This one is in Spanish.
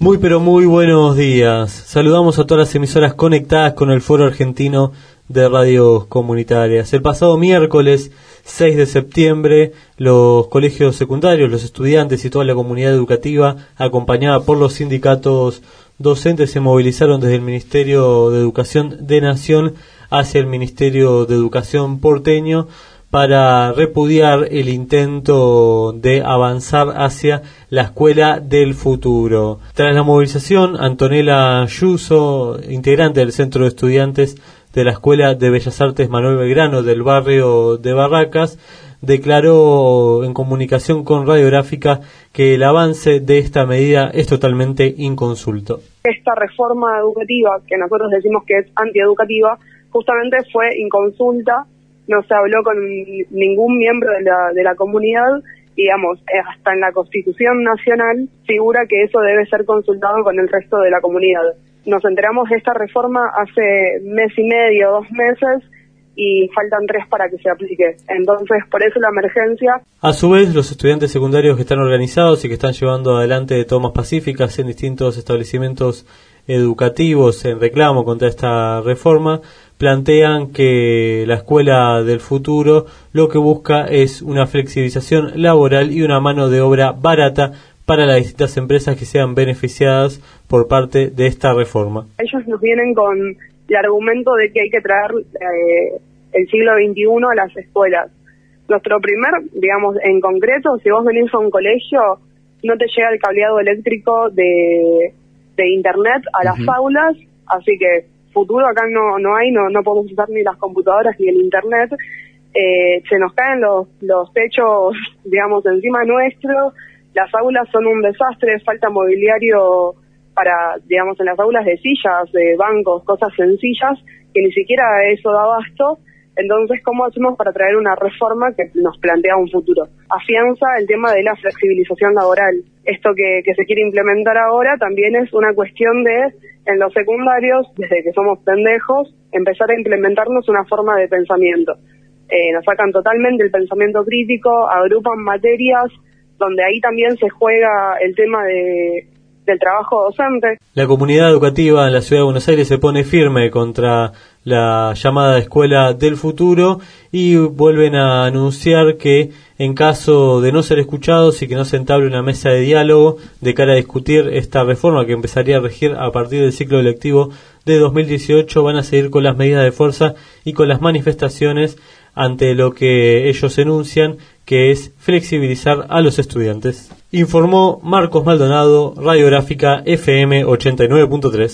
Muy pero muy buenos días. Saludamos a todas las emisoras conectadas con el Foro Argentino de Radios Comunitarias. El pasado miércoles 6 de septiembre, los colegios secundarios, los estudiantes y toda la comunidad educativa, acompañada por los sindicatos docentes, se movilizaron desde el Ministerio de Educación de Nación hacia el Ministerio de Educación porteño para repudiar el intento de avanzar hacia la escuela del futuro. Tras la movilización, Antonella Yuso, integrante del Centro de Estudiantes de la Escuela de Bellas Artes Manuel Belgrano del barrio de Barracas, declaró en comunicación con Radiográfica que el avance de esta medida es totalmente inconsulto. Esta reforma educativa, que nosotros decimos que es antieducativa, justamente fue inconsulta no se habló con ningún miembro de la, de la comunidad, digamos, eh, hasta en la Constitución Nacional figura que eso debe ser consultado con el resto de la comunidad. Nos enteramos de esta reforma hace mes y medio, dos meses, y faltan tres para que se aplique. Entonces, por eso la emergencia. A su vez, los estudiantes secundarios que están organizados y que están llevando adelante tomas pacíficas en distintos establecimientos educativos en reclamo contra esta reforma plantean que la escuela del futuro lo que busca es una flexibilización laboral y una mano de obra barata para las distintas empresas que sean beneficiadas por parte de esta reforma. Ellos nos vienen con el argumento de que hay que traer eh, el siglo XXI a las escuelas. Nuestro primer, digamos, en concreto, si vos venís a un colegio, no te llega el cableado eléctrico de, de Internet a las aulas, así que futuro acá no, no hay, no, no podemos usar ni las computadoras ni el Internet. Eh, se nos caen los, los techos, digamos, encima nuestro, las aulas son un desastre, falta mobiliario para, digamos, en las aulas de sillas, de bancos, cosas sencillas, que ni siquiera eso da abasto. Entonces, ¿cómo hacemos para traer una reforma que nos plantea un futuro? Afianza el tema de la flexibilización laboral. Esto que, se quiere implementar ahora también es una cuestión de, en los secundarios, desde que somos pendejos, empezar a implementarnos una forma de pensamiento. Eh, nos sacan totalmente el pensamiento crítico, agrupan materias donde ahí también se juega el tema de, del trabajo docente. La comunidad educativa en la ciudad de Buenos Aires se pone firme contra la llamada escuela del futuro y vuelven a anunciar que en caso de no ser escuchados y que no se entable una mesa de diálogo de cara a discutir esta reforma que empezaría a regir a partir del ciclo electivo de 2018 van a seguir con las medidas de fuerza y con las manifestaciones ante lo que ellos enuncian que es flexibilizar a los estudiantes. Informó Marcos Maldonado, Radiográfica FM 89.3.